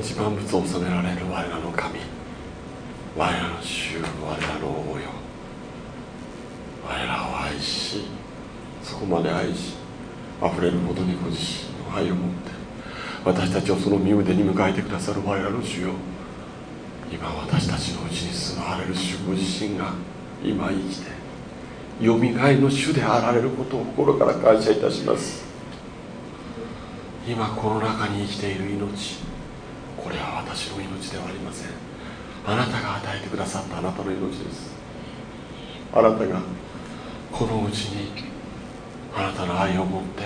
一番物を収められる我らの神我らの主我らの王よ我らを愛しそこまで愛し溢れるほどにご自身の愛を持って私たちをその身腕に迎えてくださる我らの主よ今私たちのうちに住まわれる主ご自身が今生きてよみがえの主であられることを心から感謝いたします今この中に生きている命これは私の命ではありません。あなたが与えてくださったあなたの命です。あなたがこのうちにあなたの愛を持って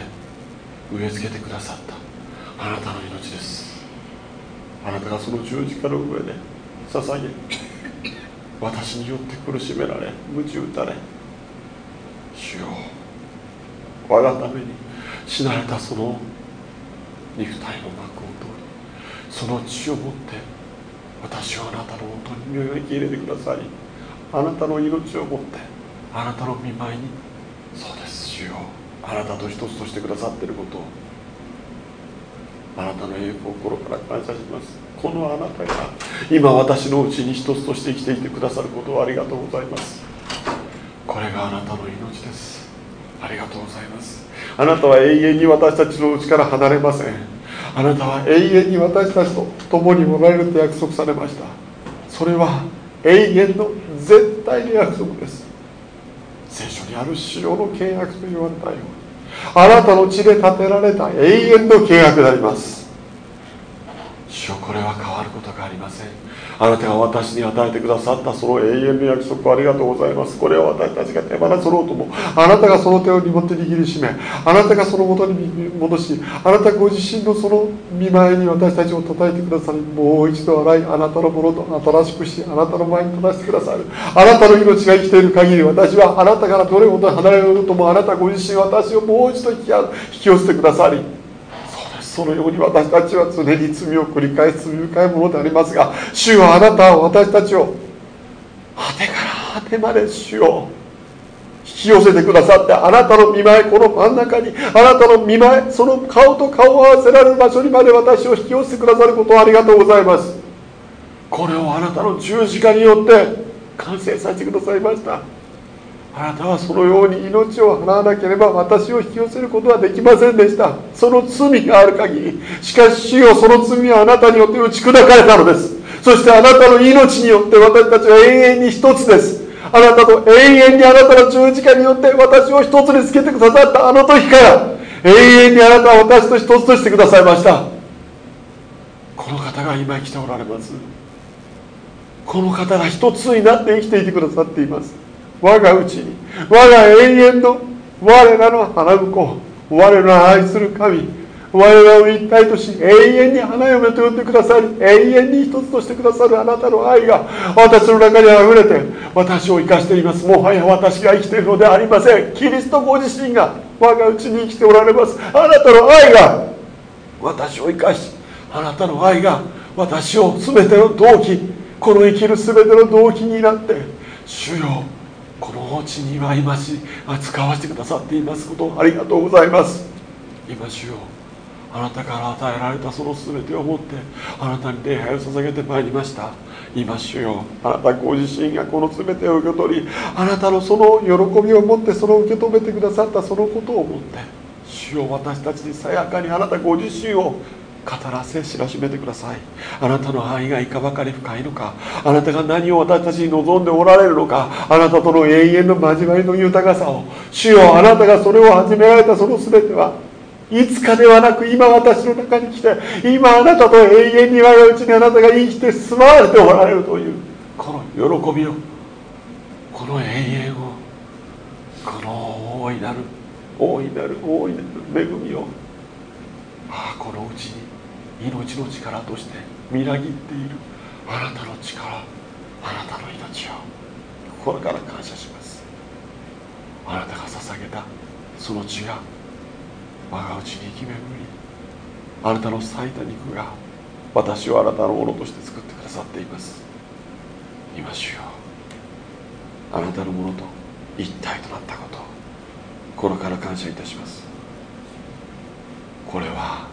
植え付けてくださった。あなたの命です。あなたがその十字架の上で捧げ私によって苦しめられ鞭打たれ主よ我がために死なれたその肉体の幕をその血をもって私をあなたのもとに身を受け入れてくださりあなたの命をもってあなたの見舞いにそうです主よあなたと一つとしてくださっていることをあなたの栄光を心から感謝します。このあなたが今私のうちに一つとして生きていてくださることをありがとうございます。これがあなたの命です。ありがとうございます。あなたは永遠に私たちのうちから離れません。あなたは永遠に私たちと共にもらえると約束されました。それは永遠の絶対の約束です。聖書にある主要の契約と言われたようにあなたの地で建てられた永遠の契約であります。主よこれは変わることがありません。あなたが私に与えてくださったその永遠の約束をありがとうございます。これを私たちが手放そうとも。あなたがその手を持って握りしめあなたがその元に戻しあなたご自身のその見舞いに私たちを叩いてくださりもう一度洗いあなたのものと新しくしあなたの前に正してくださる。あなたの命が生きている限り私はあなたからどれほど離れるともあなたご自身私をもう一度引き寄せてくださりそのように私たちは常に罪を繰り返す罪深いものでありますが主はあなたは私たちを果てから果てまで主を引き寄せてくださってあなたの見舞いこの真ん中にあなたの見舞いその顔と顔を合わせられる場所にまで私を引き寄せてくださることをありがとうございます。これをあなたの十字架によって完成させてくださいました。あなたはそのように命を払わなければ私を引き寄せることはできませんでした。その罪がある限りしかし主よその罪はあなたによって打ち砕かれたのです。そしてあなたの命によって私たちは永遠に一つです。あなたと永遠にあなたの十字架によって私を一つにつけてくださったあの時から永遠にあなたは私と一つとしてくださいました。この方が今生きておられます。この方が一つになって生きていてくださっています。我がうちに我が永遠の我らの花婿我らの愛する神我らを一体とし永遠に花嫁と呼んでくださり永遠に一つとしてくださるあなたの愛が私の中にあふれて私を生かしています。もはや私が生きているのではありません。キリストご自身が我がうちに生きておられます。あなたの愛が私を生かしあなたの愛が私を全ての動機この生きる全ての動機になって主よこのお地には今し使わせてくださっていますことありがとうございます。今主よあなたから与えられたその全てをもってあなたに礼拝を捧げてまいりました。今主よあなたご自身がこの全てを受け取りあなたのその喜びを持ってその受け止めてくださったそのことをもって主よ私たちにさやかにあなたご自身を語らせ知らしめてください。あなたの愛がいかばかり深いのか。あなたが何を私たちに望んでおられるのか。あなたとの永遠の交わりの豊かさを。主よあなたがそれを始められたその全てはいつかではなく今私の中に来て今あなたと永遠に我がうちにあなたが生きて住まわれておられるというこの喜びをこの永遠をこの大いなる大いなる大いなる恵みをああこのうちに命の力としてみなぎっている。あなたの力あなたの命を心から感謝します。あなたが捧げたその血が我がうちに生き巡りあなたの裂いた肉が私をあなたのものとして作ってくださっています。今主ようあなたのものと一体となったこと心から感謝いたします。これは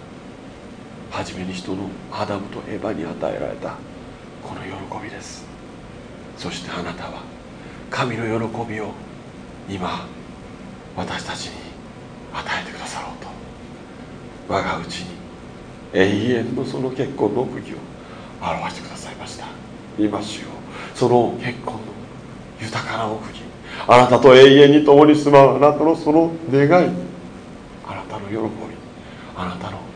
初めに人のアダムとエヴァに与えられたこの喜びです。そしてあなたは神の喜びを今私たちに与えてくださろうと。我がうちに永遠のその結婚の奥義を表してくださいました。今しよ。うその結婚の豊かな奥義。あなたと永遠に共に住まうあなたのその願い。あなたの喜び。あなたの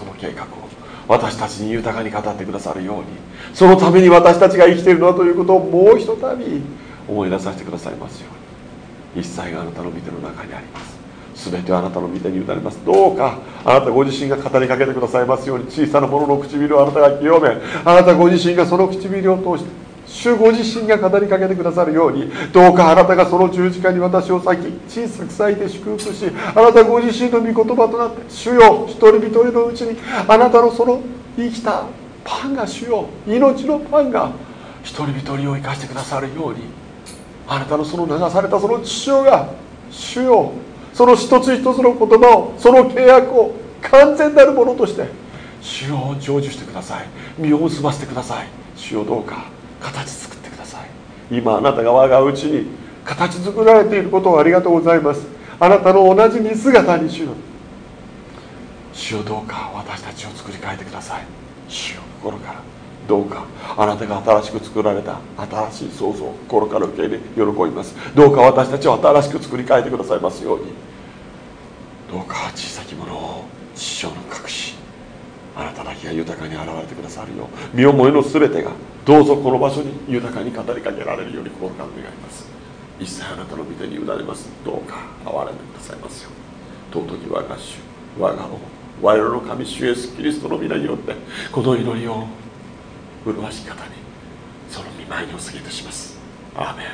その計画を私たちに豊かに語ってくださるようにそのために私たちが生きているのだということをもうひとたび思い出させてくださいますように。一切があなたの御手の中にあります。全てはあなたの御手に委ねますどうかあなたご自身が語りかけてくださいますように小さなものの唇をあなたが清めあなたご自身がその唇を通して主ご自身が語りかけてくださるようにどうかあなたがその十字架に私を裂き小さく裂いて祝福しあなたご自身の御言葉となって主よ一人一人のうちにあなたのその生きたパンが主よ命のパンが一人一人を生かしてくださるようにあなたのその流されたその父親が主よその一つ一つの言葉をその契約を完全なるものとして主を成就してください身を結ばせてください主よどうか形作ってください。今あなたが我がうちに形作られていることをありがとうございます。あなたの同じ似姿に主よ主よどうか私たちを作り変えてください。主よ心から。どうかあなたが新しく作られた新しい創造心から受け入れ喜びます。どうか私たちを新しく作り変えてくださいますように。どうか小さきものを地上の隠しあなただけが豊かに現れてくださるよう身思いの全てがどうぞこの場所に豊かに語りかけられるように心から願います。一切あなたの御手に委ねます。どうか憐れんでくださいますよ尊き我が主我が王我らの神主イエスキリストの皆によってこの祈りを麗しい方にその見舞いにお告げいたします。アーメン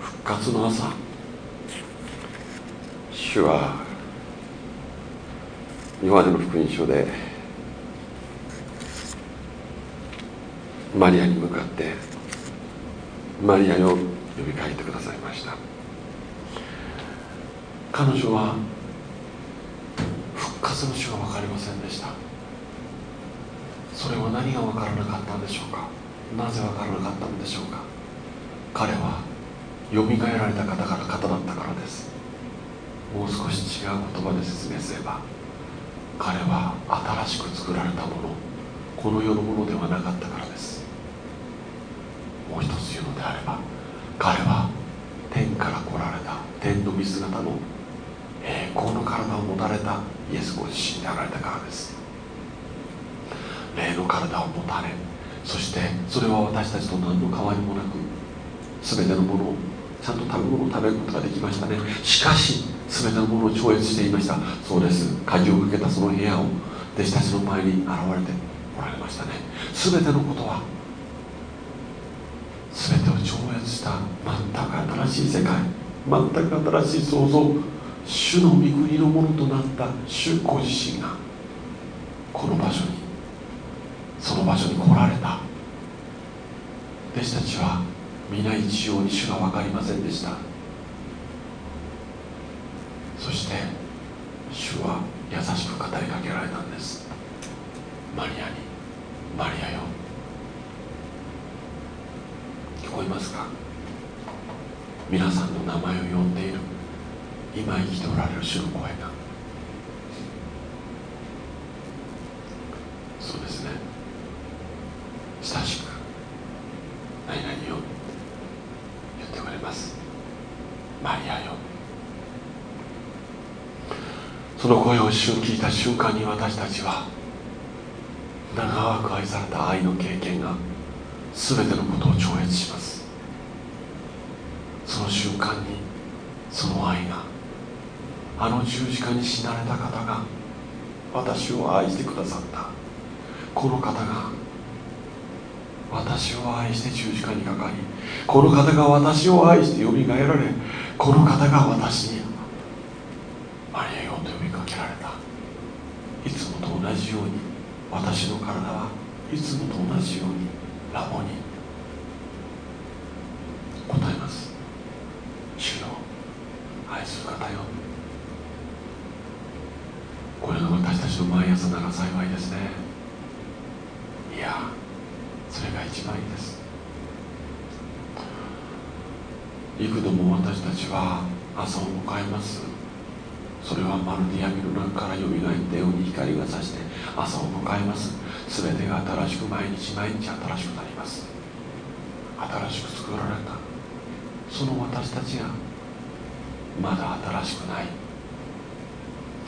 復活の朝。主はヨハネの福音書でマリアに向かってマリアよ呼びかけてくださいました。彼女は復活の主が分かりませんでした。それは何が分からなかったんでしょうか？なぜ分からなかったんでしょうか？彼はよみがえられた方から方だったからです。もう少し違う言葉で説明すれば彼は新しく作られたものこの世のものではなかったからです。もう一つ言うのであれば彼は天から来られた天の見姿の栄光の体を持たれたイエスご自身であられたからです。霊の体を持たれそしてそれは私たちと何の変わりもなく全てのものをちゃんと食べ物を食べることができましたね。しかし全てのものを超越していました。そうです。鍵をかけたその部屋を弟子たちの前に現れておられましたね。全てのことは全てを超越した全く新しい世界全く新しい創造主の御国のものとなった主ご自身がこの場所にその場所に来られた。弟子たちは皆一様に主が分かりませんでした。そして主は優しく語りかけられたんです。マリアにマリアよ。聞こえますか？皆さんの名前を呼んでいる。今生きておられる主の声がそうですね親しく何々よ言ってくれますマリアよその声をた瞬間に私たちは長く愛された愛の経験が全てのことを超越します。その瞬間にその愛があの十字架に死なれた方が私を愛してくださった。この方が私を愛して十字架にかかりこの方が私を愛してよみがえられこの方が私にマリアよと呼びかけられたいつもと同じように私の体はいつもと同じようにラボに。答えます。主よ愛する方よ。これが私たちの毎朝なら幸いですね。いやそれが一番いいです。幾度も私たちは朝を迎えます。それはまるで闇の中からよみがえったように光がさして朝を迎えます。全てが新しく毎日毎日新しくなります。新しく作られた。その私たちがまだ新しくない。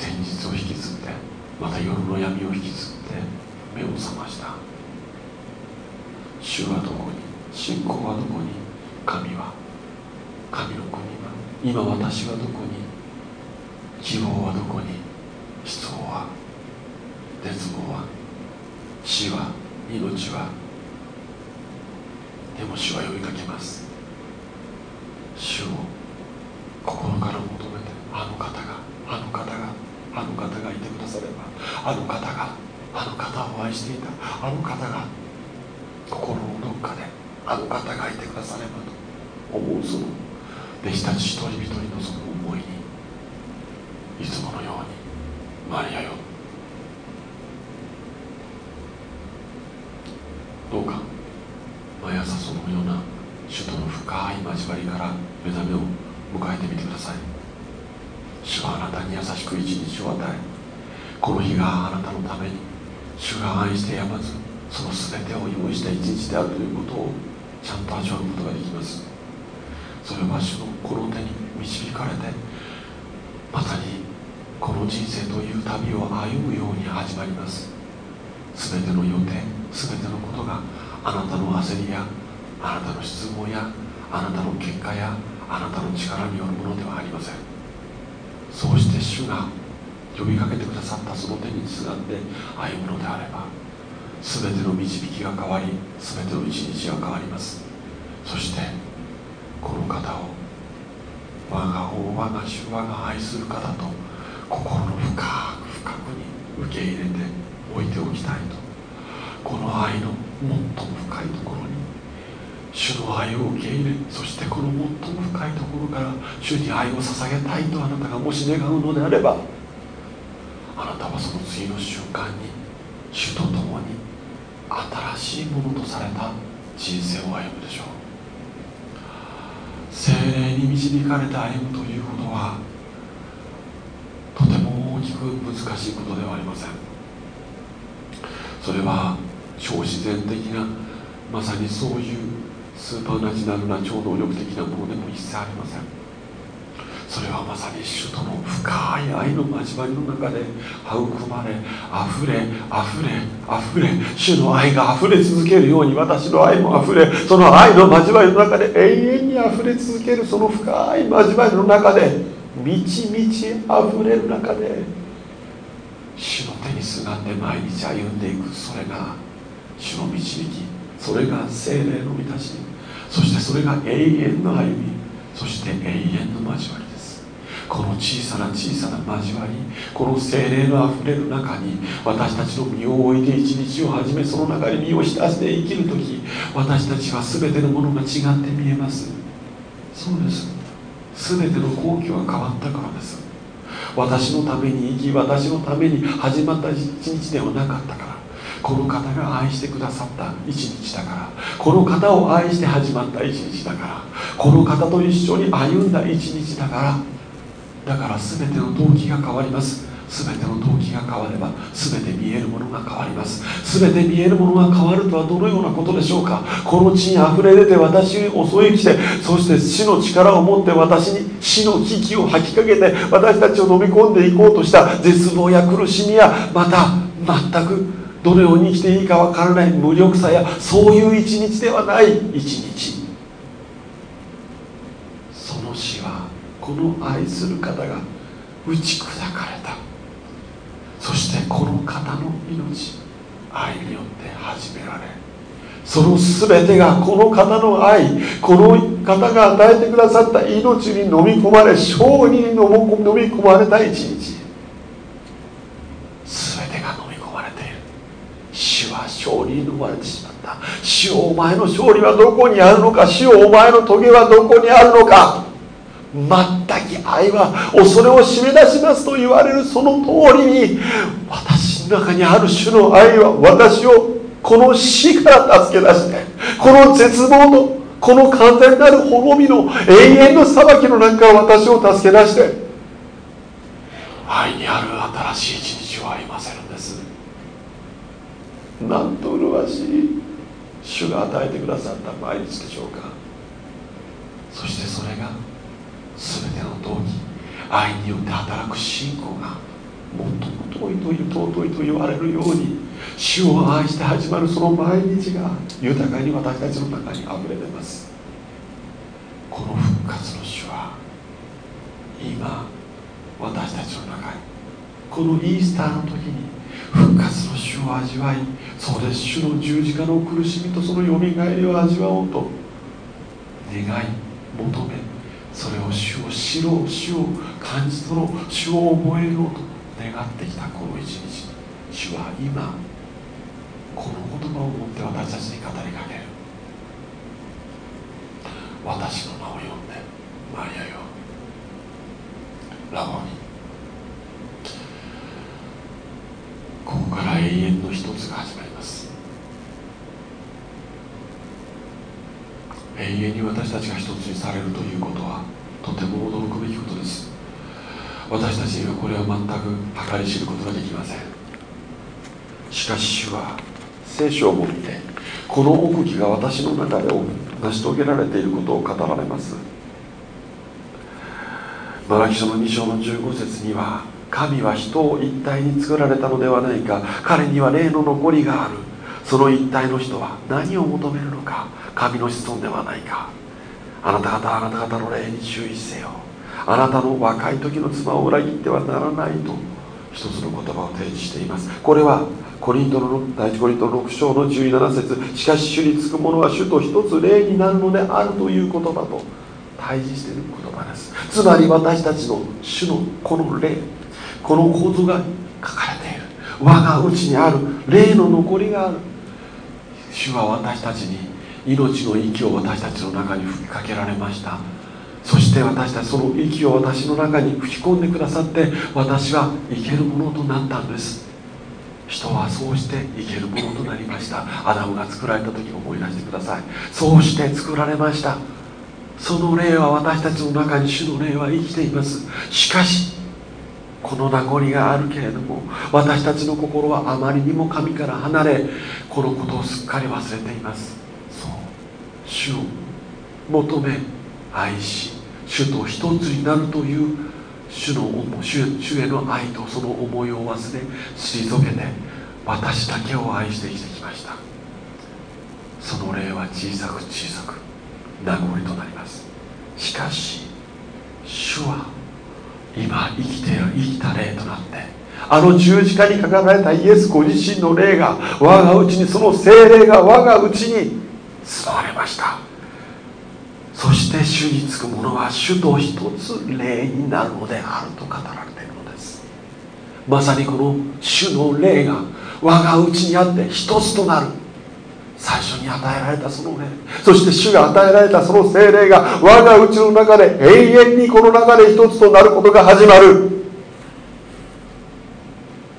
前日を引きずってまた夜の闇を引きずって目を覚ました。主はどこに信仰はどこに神は神の国は今私はどこに希望はどこに失望は絶望は死は命はでも主は呼びかけます。主を心から求めてあの方があの方があの方がいてくださればあの方があの方を愛していたあの方が心のどっかであの方がいてくださればと思うその弟子たち一人一人のその思いにいつものようにマリアよどうか毎朝そのような主との深い交わりから目覚めを迎えてみてください。主はあなたに優しく一日を与えこの日があなたのために主が愛してやまずその全てを用意した一日であるということをちゃんと味わうことができます。それは主のこの手に導かれてまさにこの人生という旅を歩むように始まります。全ての予定全てのことがあなたの焦りやあなたの質問やあなたの結果やあなたの力によるものではありません。そうして主が呼びかけてくださったその手につがんで歩むのであれば全ての導きが変わり全ての一日が変わります。そしてこの方を我が王我が主我が愛する方と心の深く深くに受け入れて置いておきたいと。この愛の最も深いところに。主の愛を受け入れそしてこの最も深いところから主に愛を捧げたいとあなたがもし願うのであればあなたはその次の瞬間に主と共に新しいものとされた人生を歩むでしょう。精霊に導かれて歩むということはとても大きく難しいことではありません。それは超自然的なまさにそういうスーパーナチュラルな超能力的なものでも一切ありません。それはまさに主との深い愛の交わりの中で育まれ溢れ溢れ溢れ主の愛が溢れ続けるように私の愛も溢れその愛の交わりの中で永遠に溢れ続けるその深い交わりの中で満ち満ち溢れる中で主の手にすがって毎日歩んでいく。それが主の導き。それが精霊の満たし。そしてそれが永遠の歩み。そして永遠の交わりです。この小さな小さな交わり。この精霊のあふれる中に私たちの身を置いて一日を始めその中に身を浸して生きる時私たちは全てのものが違って見えます。そうです。全ての根拠が変わったからです。私のために生き私のために始まった一日ではなかったから。この方が愛してくださった一日だから。この方を愛して始まった一日だから。この方と一緒に歩んだ一日だから。だから全ての動機が変わります。全ての動機が変われば全て見えるものが変わります。全て見えるものが変わるとはどのようなことでしょうか。この地にあふれ出て私に襲い来てそして死の力を持って私に死の危機を吐きかけて私たちを飲み込んでいこうとした絶望や苦しみやまた全くどのように生きていいかわからない無力さやそういう一日ではない一日。その死はこの愛する方が打ち砕かれた。してこの方の命愛によって始められその全てがこの方の愛この方が与えてくださった命に飲み込まれ勝利に飲み込まれた一日全てが飲み込まれている。主は勝利に逃れてしまった主お前の勝利はどこにあるのか主お前の棘はどこにあるのか。全愛は恐れを締め出しますと言われるその通りに私の中にある主の愛は私をこの死から助け出してこの絶望とこの完全なる滅びの永遠の裁きの中私を助け出して愛にある新しい一日を歩ませるんです。なんと麗しい主が与えてくださった毎日でしょうか。そしてそれが全ての動機愛によって働く信仰が最も遠いという尊いと言われるように主を愛して始まるその毎日が豊かに私たちの中にあふれてます。この復活の主は今私たちの中にこのイースターの時に復活の主を味わいそうで主の十字架の苦しみとそのよみがえりを味わおうと願い求めそれを主を知ろう主を感じ取ろう主を覚えようと願ってきたこの一日。主は今この言葉を持って私たちに語りかける。私の名を呼んでマリアよ。ラボにここから永遠の一つが始まります永遠に私たちが一つにされるということはとても驚くべきことです。私たちにはこれは全く計り知ることができません。しかし主は聖書を持ってこの奥義が私の中で成し遂げられていることを語られます。マラキ書の2章の15節には神は人を一体に作られたのではないか。彼には霊の残りがある。その一体の人は何を求めるのか神の子孫ではないか。あなた方あなた方の霊に注意せよ。あなたの若い時の妻を裏切ってはならないと一つの言葉を提示しています。これはコリントの第一コリント6章の17節。しかし主につく者は主と一つ霊になるのであるという言葉と対峙している言葉です。つまり私たちの主のこの霊この構造が書かれている。我が内にある霊の残りがある。主は私たちに命の息を私たちの中に吹きかけられました。そして私たちその息を私の中に吹き込んでくださって私は生けるものとなったんです。人はそうして生けるものとなりました。アダムが作られた時思い出してください。そうして作られました。その霊は私たちの中に主の霊は生きています。しかしこの名残があるけれども私たちの心はあまりにも神から離れこのことをすっかり忘れています。そう。主を求め愛し主と一つになるという主の主主への愛とその思いを忘れ退けて私だけを愛して生きてきました。その霊は小さく小さく名残となります。しかし主は今生きている生きた霊となってあの十字架にかかられたイエスご自身の霊が我がうちにその精霊が我がうちに住まわれました。そして主につく者は主と一つ霊になるのであると語られているのです。まさにこの主の霊が我がうちにあって一つとなる。最初に与えられたその霊そして主が与えられたその精霊が我がうちの中で永遠にこの中で一つとなることが始まる。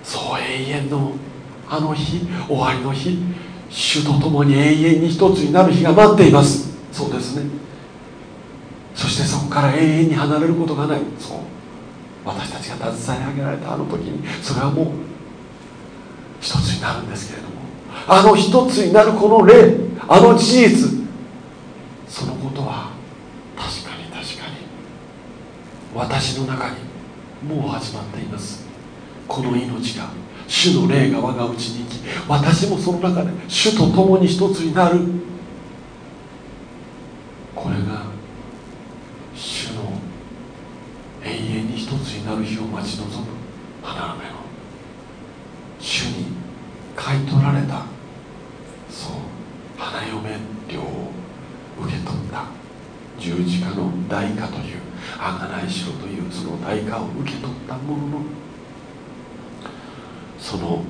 そう永遠のあの日終わりの日主と共に永遠に一つになる日が待っています。そうですね。そしてそこから永遠に離れることがない。そう。私たちが携え上げられたあの時にそれはもう一つになるんですけれども。あの一つになるこの霊あの事実。そのことは確かに確かに私の中にもう始まっています。この命が主の霊が我がうちに生き私もその中で主と共に一つになるこれが主の永遠に一つになる日を待ち望む花嫁の主に買い取られたそう花嫁料を受け取った十字架の代価という贖いしろというその代価を受け取ったもののその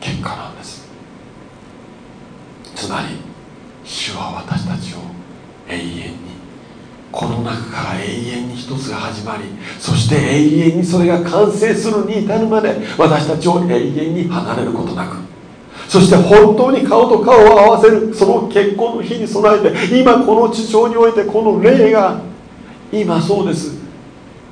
結果なんですつまり主は私たちを永遠にこの中から永遠に一つが始まりそして永遠にそれが完成するに至るまで私たちを永遠に離れることなく。そして本当に顔と顔を合わせるその結婚の日に備えて今この地上においてこの霊が今そうです。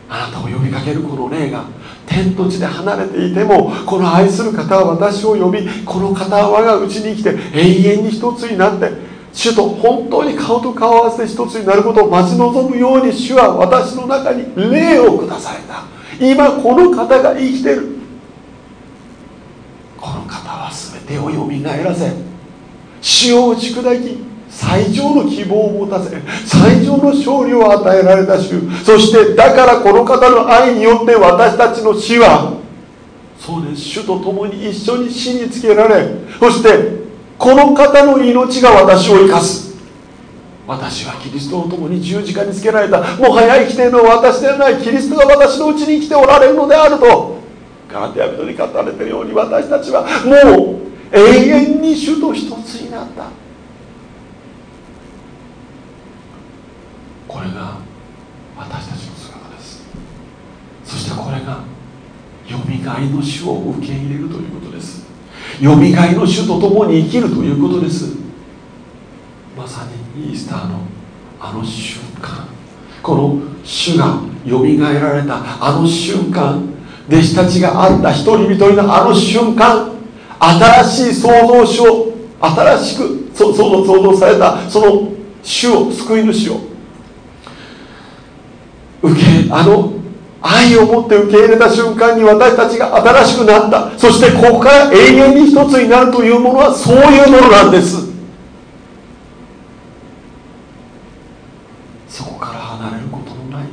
あなたを呼びかけるこの霊が天と地で離れていてもこの愛する方は私を呼びこの方は我がうちに来て永遠に一つになって主と本当に顔と顔合わせて一つになることを待ち望むように主は私の中に霊をくだされた今この方が生きてる。この方は全てをよみがえらせ死を打ち砕き最上の希望を持たせ最上の勝利を与えられた主。そしてだからこの方の愛によって私たちの死はそうです。主と共に一緒に死につけられそしてこの方の命が私を生かす。私はキリストと共に十字架につけられた。もはや生きているのは私ではない。キリストが私のうちに生きておられるのであると。ガラテヤ人に語られているように私たちはもう永遠に主と一つになった。これが私たちの姿です。そしてこれがよみがえの主を受け入れるということです。よみがえの主と共に生きるということです。まさにイースターのあの瞬間この主がよみがえられたあの瞬間弟子たちが会った一人一人のあの瞬間新しい創造主を新しく創造創造されたその主を救い主を受けあの愛を持って受け入れた瞬間に私たちが新しくなった。そしてここから永遠に一つになるというものはそういうものなんですそこから離れることのない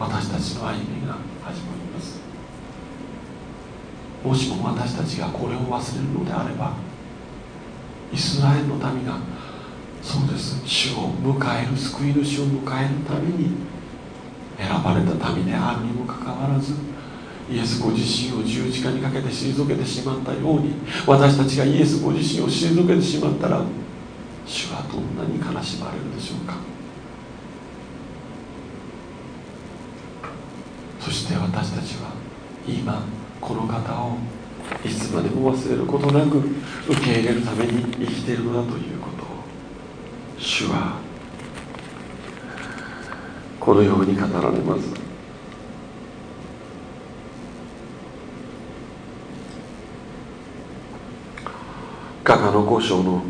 私たちの歩みが始まりますもしも私たちがこれを忘れるのであればイスラエルの民がそうです主を迎える救い主を迎えるために選ばれた民であるにもかかわらずイエスご自身を十字架にかけて退けてしまったように私たちがイエスご自身を退けてしまったら主はどんなに悲しまれるでしょうか。そして私たちは今この方をいつまでも忘れることなく受け入れるために生きているのだということを主はこのように語られます。画家の五章の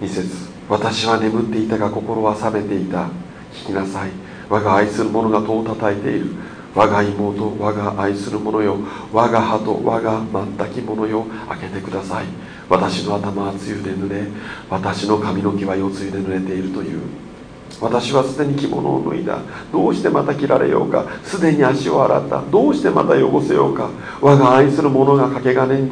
二節私は眠っていたが心は覚めていた。聞きなさい。我が愛する者が戸を叩いている。我が妹我が愛する者よ。我が歯と我が全き者よ。開けてください。私の頭は露で濡れ私の髪の毛は夜露で濡れているという。私はすでに着物を脱いだ。どうしてまた着られようか。すでに足を洗った。どうしてまた汚せようか。我が愛する者が掛け金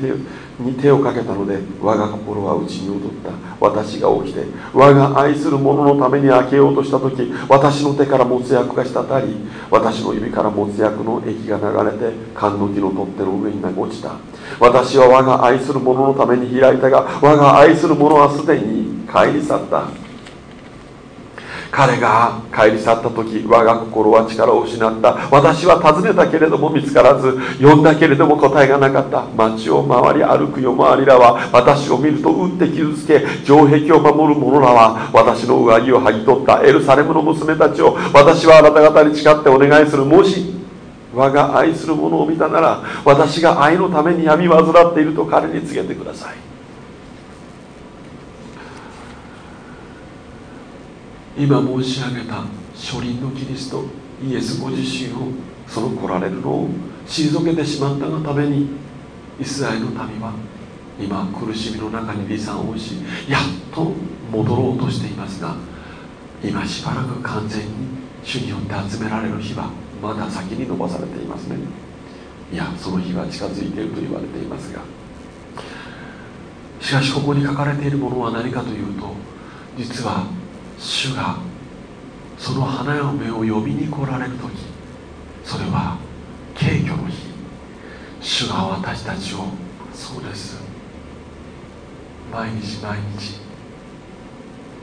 に手をかけたので我が心は内に踊った。私が起きて我が愛する者のために開けようとした時私の手から持つ薬が滴り私の指から持つ薬の液が流れて缶の木の取っ手の上に落ちた。私は我が愛する者のために開いたが我が愛する者はすでに帰り去った。彼が帰り去った時我が心は力を失った。私は尋ねたけれども見つからず呼んだけれども答えがなかった。街を回り歩く夜回りらは私を見ると打って傷つけ城壁を守る者らは私の上着を剥ぎ取った。エルサレムの娘たちを私はあなた方に誓ってお願いする。もし我が愛する者を見たなら私が愛のために闇患っていると彼に告げてください。今申し上げた初輪のキリストイエスご自身をその来られるのを退けてしまったがためにイスラエルの民は今苦しみの中に離散をしやっと戻ろうとしていますが今しばらく完全に主によって集められる日はまだ先に延ばされていますね。いやその日は近づいていると言われていますが。しかしここに書かれているものは何かというと実は主がその花嫁を呼びに来られる時それは敬虚の日。主が私たちをそうです。毎日毎日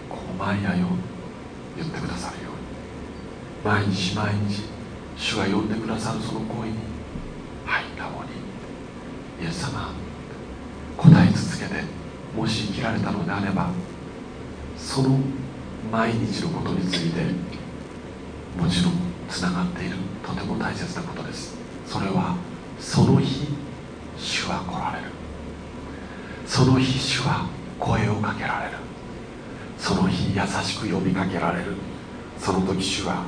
このマイヤよ言ってくださるように。毎日毎日主が呼んでくださるその声にはいなおにイエス様答え続けてもし生きられたのであればその毎日のことについてもちろんつながっている。とても大切なことです。それはその日主は来られる。その日主は声をかけられる。その日優しく呼びかけられる。その時主は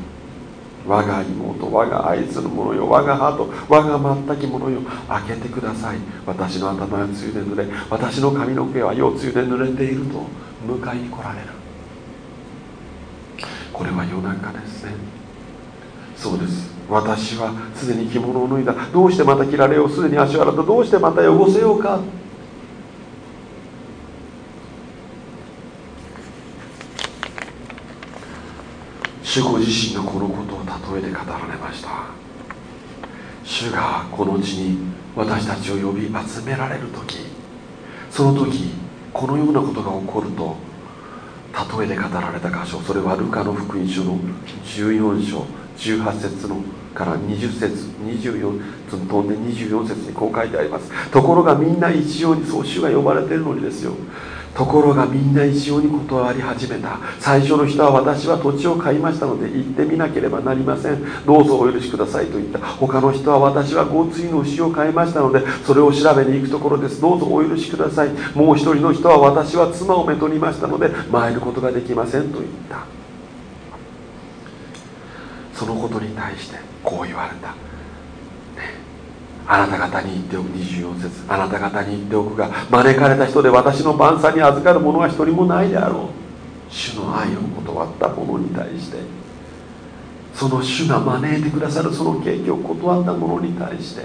我が妹我が愛する者よ我がハート我が全き者よ開けてください。私の頭は梅雨で濡れ私の髪の毛は夜露で濡れていると迎えに来られる。これは夜中ですね。そうです。私はすでに着物を脱いだ。どうしてまた着られよう？すでに足を洗った。どうしてまた汚せようか？主ご自身がこのことを例えで語られました。主がこの地に私たちを呼び集められる時その時このようなことが起こると例えで語られた箇所それはルカの福音書の14章18節のから20節24つ飛んで24節にこう書いてあります。ところがみんな一様にそう主が呼ばれているのにですよ。ところがみんな一様に断り始めた。最初の人は私は土地を買いましたので行ってみなければなりません。どうぞお許しくださいと言った。他の人は私は交通の牛を買いましたのでそれを調べに行くところです。どうぞお許しください。もう一人の人は私は妻をめとりましたので参ることができませんと言った。そのことに対してこう言われた。あなた方に言っておく24節あなた方に言っておくが招かれた人で私の晩餐に預かる者は一人もないであろう。主の愛を断った者に対して。その主が招いてくださるその景気を断った者に対して。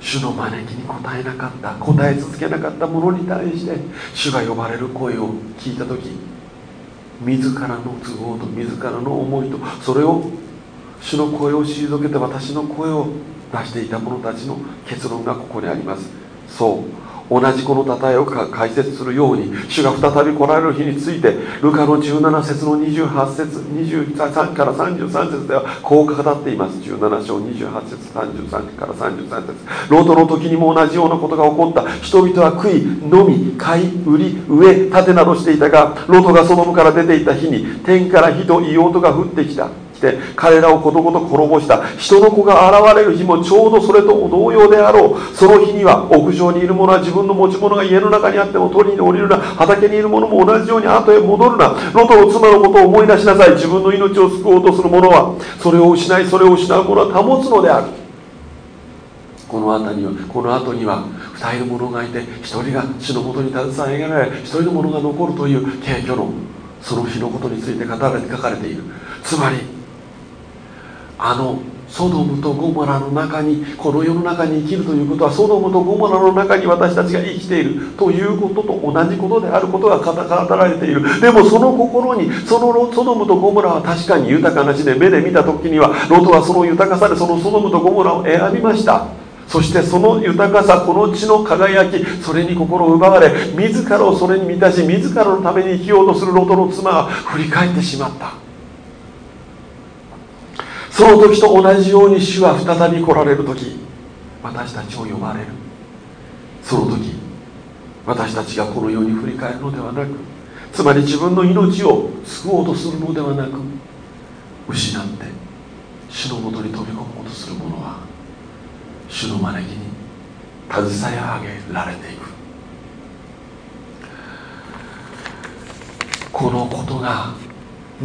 主の招きに応えなかった答え続けなかった者に対して。主が呼ばれる声を聞いた時自らの都合と自らの思いとそれを主の声を退けて私の声を出していた者たちの結論がここにあります。そう。同じこのたたえを解説するように主が再び来られる日についてルカの17節の28節23から33節ではこう語っています。17章28節33から33節。ロートの時にも同じようなことが起こった。人々は食い飲み買い売り植え建てなどしていたがロトがソドムから出ていた日に天から火と異音が降ってきた。て彼らをことごと滅ぼした。人の子が現れる日もちょうどそれと同様であろう。その日には屋上にいる者は自分の持ち物が家の中にあっても取りに降りるな。畑にいる者も同じように後へ戻るな。ロトの妻のことを思い出しなさい。自分の命を救おうとする者はそれを失いそれを失う者は保つのである。この後にはこの後には2人の者がいて1人が主のもとに携えられ1人の者が残るという軽挙のその日のことについて語られて書かれている。つまりあのソドムとゴモラの中にこの世の中に生きるということはソドムとゴモラの中に私たちが生きているということと同じことであることが語られている。でもその心にそのソドムとゴモラは確かに豊かな地で目で見た時にはロトはその豊かさでそのソドムとゴモラを選びました。そしてその豊かさこの地の輝きそれに心を奪われ自らをそれに満たし自らのために生きようとするロトの妻は振り返ってしまった。その時と同じように主は再び来られる時私たちを呼ばれる。その時私たちがこの世に振り返るのではなくつまり自分の命を救おうとするのではなく失って主のもとに飛び込もうとする者は主の招きに携え上げられていく。このことが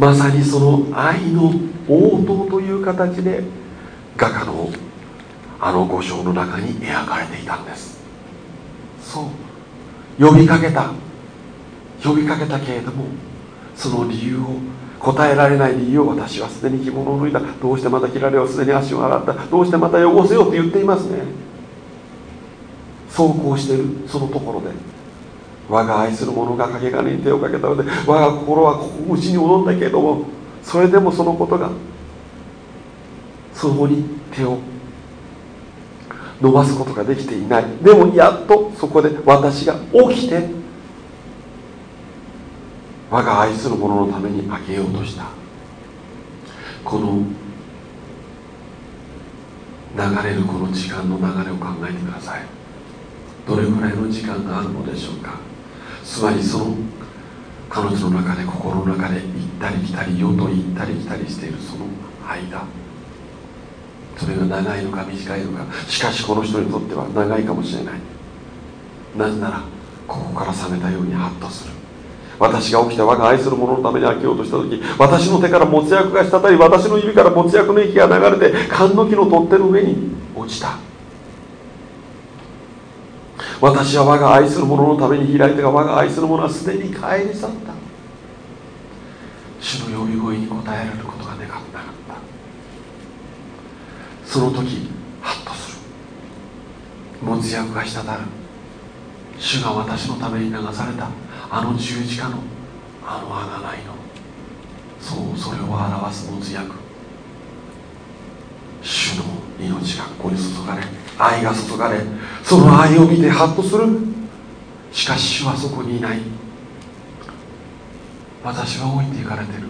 まさにその愛の応答という形で画家のあの五章の中に描かれていたんです。そう。呼びかけた。呼びかけたけれどもその理由を答えられない理由を私はすでに着物を脱いだ。どうしてまた着られよすでに足を洗った。どうしてまた汚せよって言っていますね。そうこうしているそのところで。我が愛する者がかけ金に手をかけたので我が心はうちに踊ったけれどもそれでもそのことがそこに手を伸ばすことができていない。でもやっとそこで私が起きて我が愛する者のためにあげようとした。この流れるこの時間の流れを考えてください。どれくらいの時間があるのでしょうか。つまりその彼女の中で心の中で行ったり来たり世と行ったり来たりしているその間それが長いのか短いのかしかしこの人にとっては長いかもしれない。なぜならここから覚めたようにハッとする。私が起きた我が愛する者のために開けようとした時私の手から持つ薬が滴り私の指から持つ薬の息が流れて缶の木の取っ手の上に落ちた。私は我が愛する者のために開いたが我が愛する者はすでに帰り去った。主の呼び声に応えられることが願ってなかった。その時ハッとする。持つ薬が滴る。主が私のために流された。あの十字架の。あの贖いの。そうそれを表す持つ薬主の命がここに注がれ。愛が注がれその愛を見てハッとする。しかし主はそこにいない。私は置いていかれてる。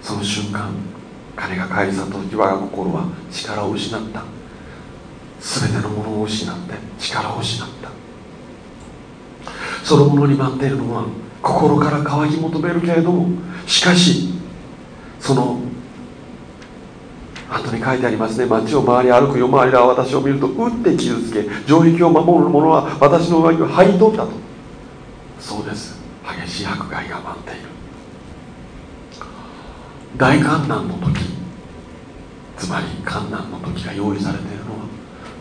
その瞬間彼が帰り去った時我が心は力を失った。全てのものを失って力を失った。そのものに待っているのは心から乾き求めるけれどもしかしその後に書いてありますね。街を回り歩く夜回りは私を見ると打って傷つけ城壁を守る者は私の上着を剥ぎ取ったと。そうです。激しい迫害が待っている。大観難の時つまり観難の時が用意されているのは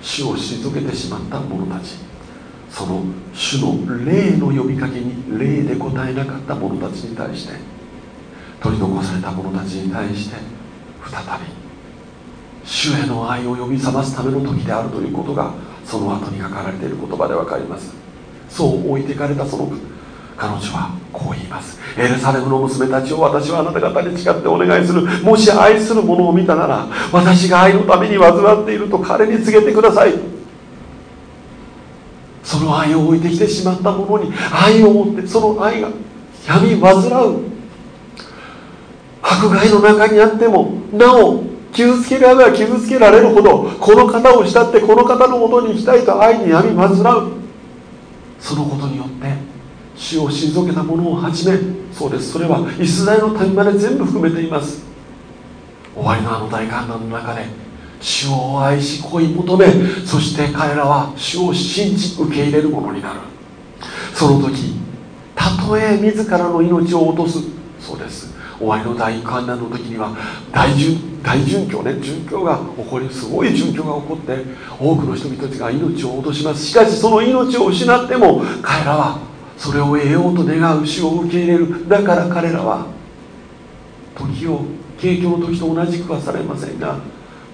死を退けてしまった者たち。その主の霊の呼びかけに霊で答えなかった者たちに対して取り残された者たちに対して再び主への愛を呼び覚ますための時であるということがその後に書かれている言葉で分かります。そう置いていかれたその彼女はこう言います。エルサレムの娘たちを私はあなた方に誓ってお願いする。もし愛する者を見たなら私が愛のために患っていると彼に告げてください。その愛を置いてきてしまった者に愛を持ってその愛が闇患う。迫害の中にあってもなお傷つけられば傷つけられるほどこの方を慕ってこの方のもとに行きたいと愛に闇患う。そのことによって主を退けた者をはじめそうです。それはイスラエルの民まで全部含めています。終わりのあの大観覧の中で主を愛し恋求めそして彼らは主を信じ受け入れるものになる。その時たとえ自らの命を落とす。そうです。終わりの大観覧の時には大大殉教ね殉教が起こりすごい殉教が起こって多くの人々たちが命を落とします。しかしその命を失っても彼らはそれを得ようと願う主を受け入れる。だから彼らは時を景況の時と同じくはされませんが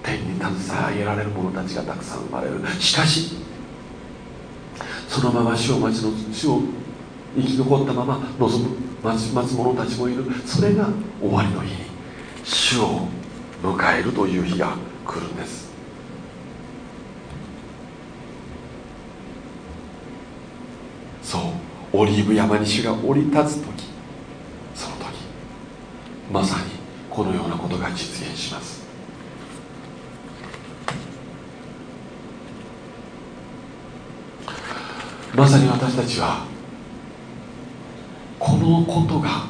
天に携えられる者たちがたくさん生まれる。しかしそのまま死を待ちの死を生き残ったまま望む。待つ待つ者たちもいる。それが終わりの日に主を迎えるという日が来るんです。そうオリーブ山に主が降り立つ時。その時まさにこのようなことが実現します。まさに私たちはのことが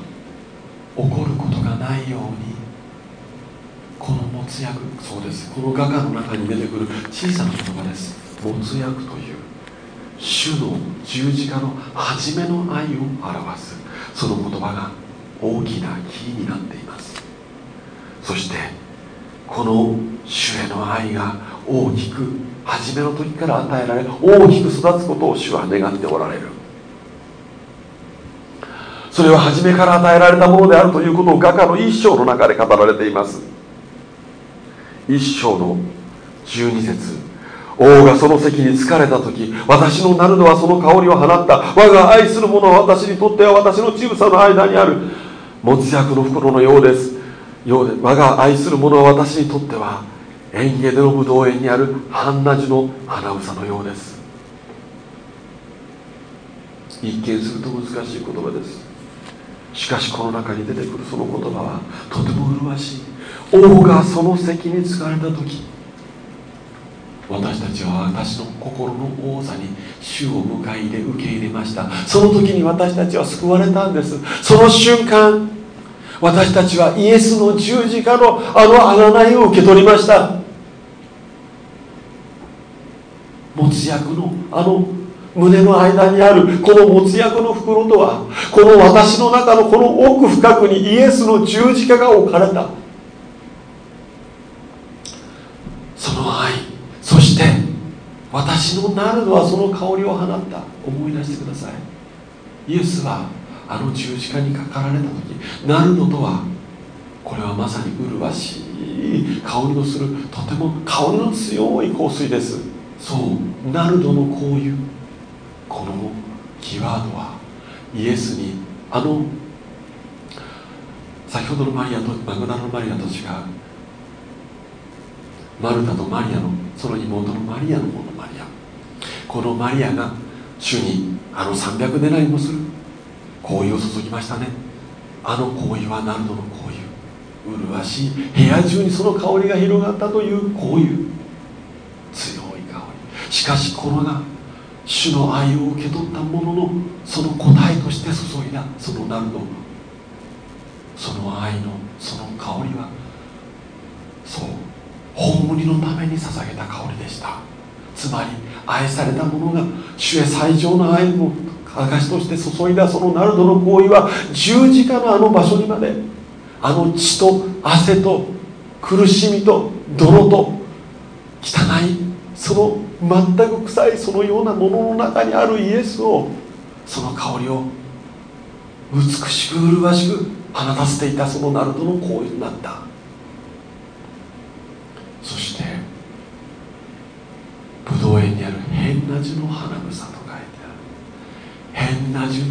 起こることがないようにこの持つ薬そうです。この画家の中に出てくる小さな言葉です。持つ薬という主の十字架の初めの愛を表すその言葉が大きなキーになっています。そしてこの主への愛が大きく初めの時から与えられ大きく育つことを主は願っておられる。それは初めから与えられたものであるということを画家の一章の中で語られています。一章の12節。王がその席に疲れた時私のナルドはその香りを放った。我が愛する者は私にとっては私の乳房の間にある。持つ薬の袋のようです。ようで我が愛する者は私にとっては園芸でのぶどう園にある半ナジの花房のようです。一見すると難しい言葉です。しかしこの中に出てくるその言葉はとても麗しい。王がその席に着かれた時私たちは私の心の王座に主を迎え入れ受け入れました。その時に私たちは救われたんです。その瞬間私たちはイエスの十字架のあの贖いを受け取りました。持つ薬のあの胸の間にあるこの持つ薬の袋とはこの私の中のこの奥深くにイエスの十字架が置かれた。その愛そして私のナルドはその香りを放った。思い出してください。イエスはあの十字架にかかられた時ナルドとはこれはまさに麗しい香りのするとても香りの強い香水です。そうナルドの香油。このキーワードはイエスにあの先ほどのマリアとマグダラのマリアと違うマルタとマリアのその妹のマリアの方のマリア。このマリアが主にあの300年来もする。香油を注ぎましたね。あの香油はナルドの香油麗しい部屋中にその香りが広がったという香油強い香り。しかしこれが主の愛を受け取ったもののその答えとして注いだそのナルドその愛のその香りはそう葬りのために捧げた香りでした。つまり愛された者が主へ最上の愛の証として注いだそのナルドの行為は十字架のあの場所にまであの血と汗と苦しみと泥と汚いその全く臭いそのようなものの中にあるイエスをその香りを美しく麗しく放たせていたそのナルドの行為になった。そしてブドウ園にある変な樹の花草と書いてある。変な樹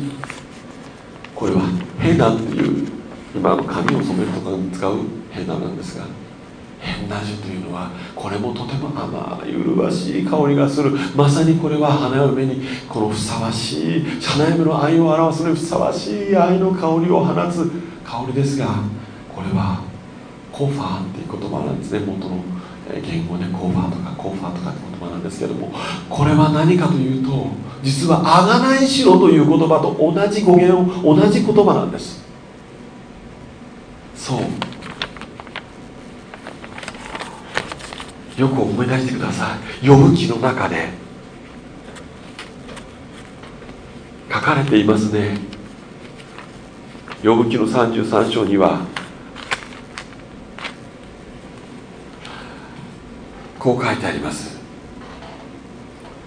これはヘナっていう今の髪を染めるとかに使うヘナなんですが変な樹というのはこれもとても甘い麗しい香りがする。まさにこれは花嫁にこのふさわしい花嫁の愛を表すのにふさわしい愛の香りを放つ。香りですがこれはコファーっていう言葉なんですね。元の言語でコーファーとかコーファーとかって言葉なんですけどもこれは何かというと実は「あがないしろ」という言葉と同じ語源を同じ言葉なんです。そう。よく思い出してください。読む記の中で。書かれていますね。読む記の33章には。こう書いてあります。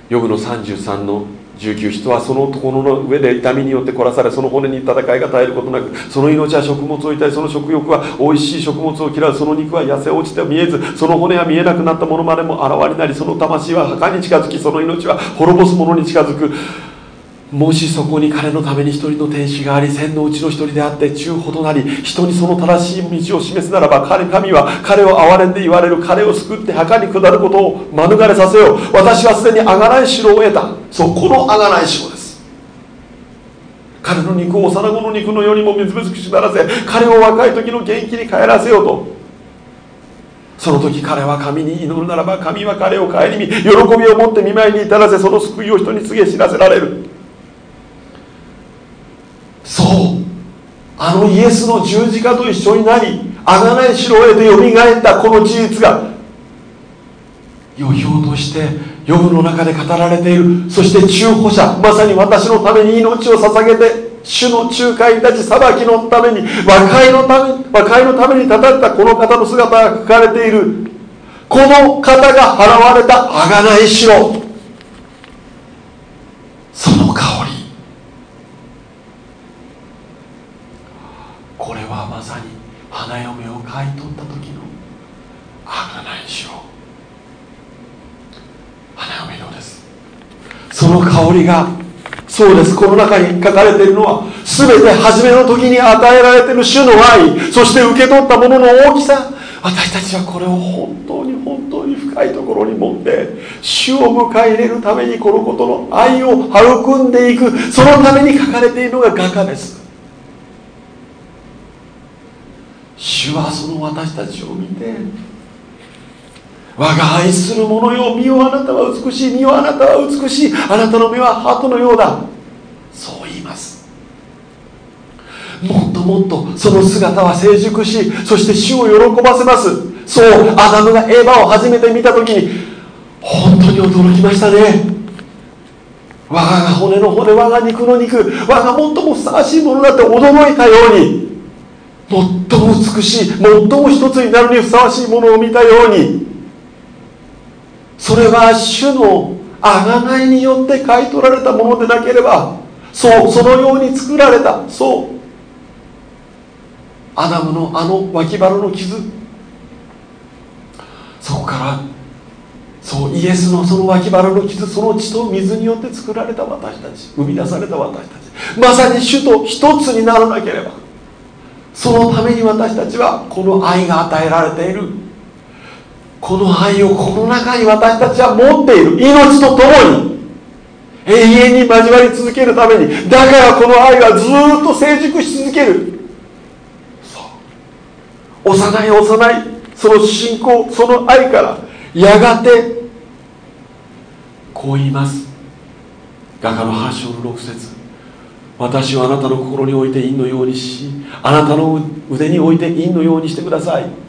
読むの33の19人はそのところの上で痛みによって凝らされその骨に戦いが絶えることなくその命は食物を痛いその食欲は美味しい食物を嫌うその肉は痩せ落ちて見えずその骨は見えなくなったものまでも現れなりその魂は墓に近づきその命は滅ぼすものに近づく。もしそこに彼のために一人の天使があり千のうちの一人であって中ほどなり人にその正しい道を示すならば彼神は彼を憐れんで言われる彼を救って墓に下ることを免れさせよう。私はすでにあがない城を得た。そうこのあがない城です。彼の肉を幼子の肉のようにもみずみずしくならせ彼を若い時の元気に帰らせようと。その時彼は神に祈るならば神は彼を顧み喜びを持って見舞いに至らせその救いを人に告げ知らせられる。そう。あのイエスの十字架と一緒になり贖い城を得てよみがえったこの事実が予表としてヨブの中で語られている。そして中保者まさに私のために命を捧げて主の仲介たち裁きのために和解のため和解のために立たったこの方の姿が書かれている。この方が払われた贖い城その香りこれはまさに花嫁を買い取った時の贖いしろ花嫁色ですその香りがそうです。この中に書かれているのは全て初めの時に与えられている主の愛そして受け取ったものの大きさ。私たちはこれを本当に本当に深いところに持って主を迎え入れるためにこのことの愛を育んでいく。そのために書かれているのが画家です。主はその私たちを見て我が愛する者よ身をあなたは美しい。身をあなたは美しい。あなたの目はハートのようだ。そう言います。もっともっとその姿は成熟しそして主を喜ばせます。そうアダムがエヴァを初めて見た時に本当に驚きましたね。我が骨の骨我が肉の肉我が最もふさわしいものだって驚いたように最も美しい最も一つになるにふさわしいものを見たようにそれは主の贖いによって買い取られたものでなければそうそのように作られたそう。アダムのあの脇腹の傷。そこからそうイエスのその脇腹の傷その血と水によって作られた私たち。生み出された私たち。まさに主と一つにならなければそのために私たちはこの愛が与えられている。この愛をこの中に私たちは持っている。命とともに。永遠に交わり続けるために。だからこの愛はずっと成熟し続ける。そう。幼い幼い。その信仰。その愛から。やがてこう言います。画家の8章の6節。私はあなたの心に置いて陰のようにしあなたの腕に置いて陰のようにしてください。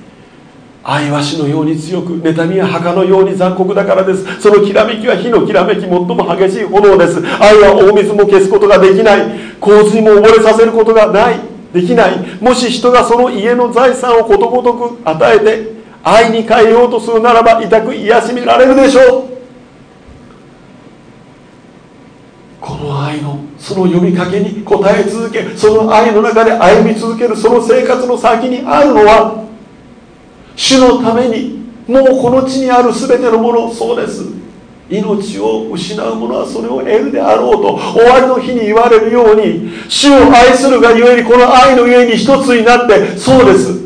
愛は死のように強く妬みは墓のように残酷だからです。そのきらめきは火のきらめき最も激しい炎です。愛は大水も消すことができない。洪水も溺れさせることがない。できない。もし人がその家の財産をことごとく与えて愛に変えようとするならば痛く癒しめられるでしょう。この愛のその呼びかけに応え続けその愛の中で歩み続ける。その生活の先にあるのは主のためにもうこの地にある全てのものそうです。命を失う者はそれを得るであろうと終わりの日に言われるように主を愛するがゆえにこの愛のゆえに一つになってそうです。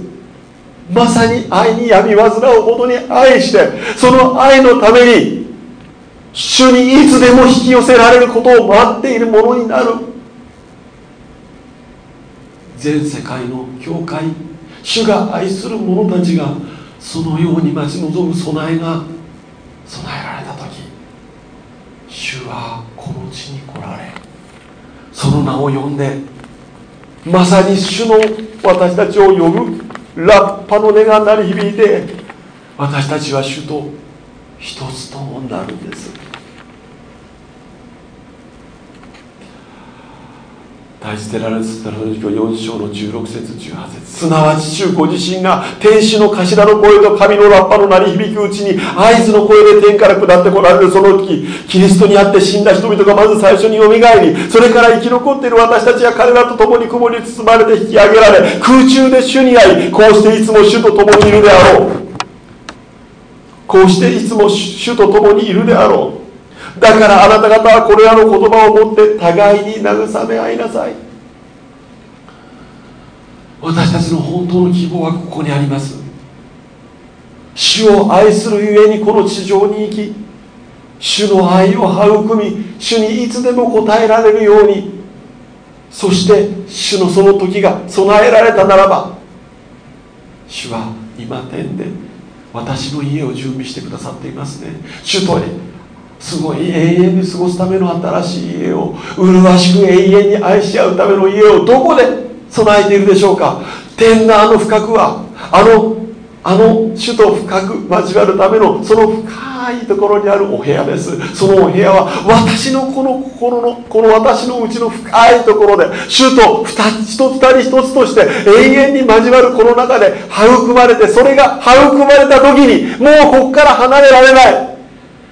まさに愛に病み患うほどに愛してその愛のために主にいつでも引き寄せられることを待っているものになる。全世界の教会主が愛する者たちがそのように待ち望む備えが備えられた時主はこの地に来られその名を呼んでまさに主の私たちを呼ぶラッパの音が鳴り響いて私たちは主と一つとなるんです。大事テラレスラノジ教4章の16節18節。すなわち主ご自身が天使の頭の声と神のラッパの鳴り響くうちに合図の声で天から下ってこられるその時キリストにあって死んだ人々がまず最初によみがえりそれから生き残っている私たちは彼らと共に雲に包まれて引き上げられ空中で主に会いこうしていつも主と共にいるであろう。こうしていつも主と共にいるであろう。だからあなた方はこれらの言葉を持って互いに慰め合いなさい。私たちの本当の希望はここにあります。主を愛するゆえにこの地上に生き主の愛を育み主にいつでも応えられるようにそして主のその時が備えられたならば主は今天で私の家を準備してくださっていますね。主とすごい永遠に過ごすための新しい家を麗しく永遠に愛し合うための家をどこで備えているでしょうか？天のあの深くはあのあの主と深く交わるためのその深いところにあるお部屋です。そのお部屋は私のこの心のこの私のうちの深いところで主と一つ二人一つとして永遠に交わるこの中で育まれてそれが育まれた時にもうここから離れられない。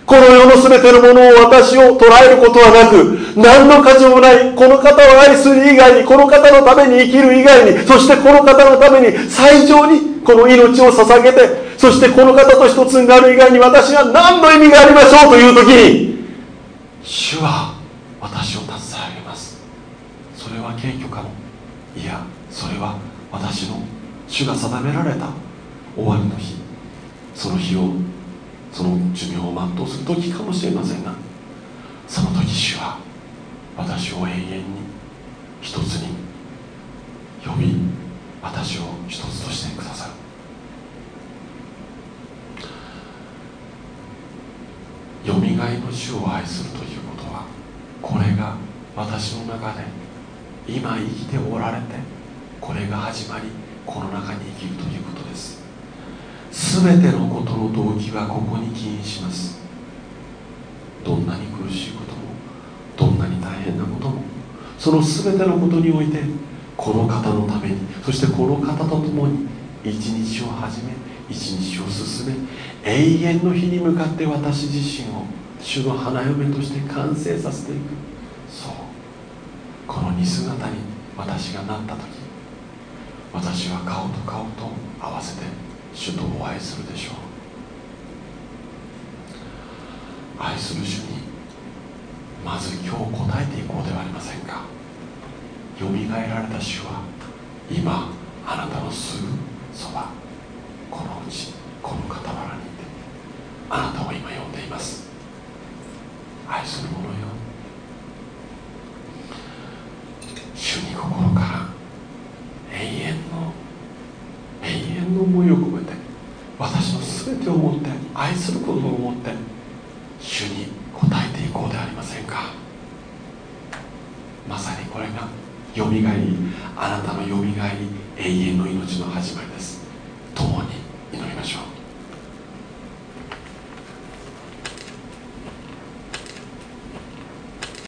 この世の全てのものを私を捉えることはなく何の価値もないこの方を愛する以外にこの方のために生きる以外にそしてこの方のために最上にこの命を捧げてそしてこの方と一つになる以外に私が何の意味がありましょうという時に主は私を携え上げます。それは軽挙かも。いやそれは私の主が定められた終わりの日。その日をその寿命を全うする時かもしれませんがその時主は私を永遠に一つに呼び私を一つとしてくださる。よみがえの主を愛するということはこれが私の中で今生きておられてこれが始まりこの中に生きるということです。全てのことの動機はここに起因します。どんなに苦しいこともどんなに大変なこともその全てのことにおいてこの方のためにそしてこの方と共に一日を始め一日を進め永遠の日に向かって私自身を主の花嫁として完成させていく。そう。この似姿に私がなった時私は顔と顔と合わせて主とお会いするでしょう。愛する主にまず今日答えていこうではありませんか。よみがえられた主は今あなたのすぐそばこのうちこの傍らにいてあなたを今呼んでいます。愛する者よ。主に心から永遠のの思いを込めて私の全てを持って愛することを思って主に応えていこうではありませんか。まさにこれがよみがえりあなたのよみがえり永遠の命の始まりです。共に祈りましょう。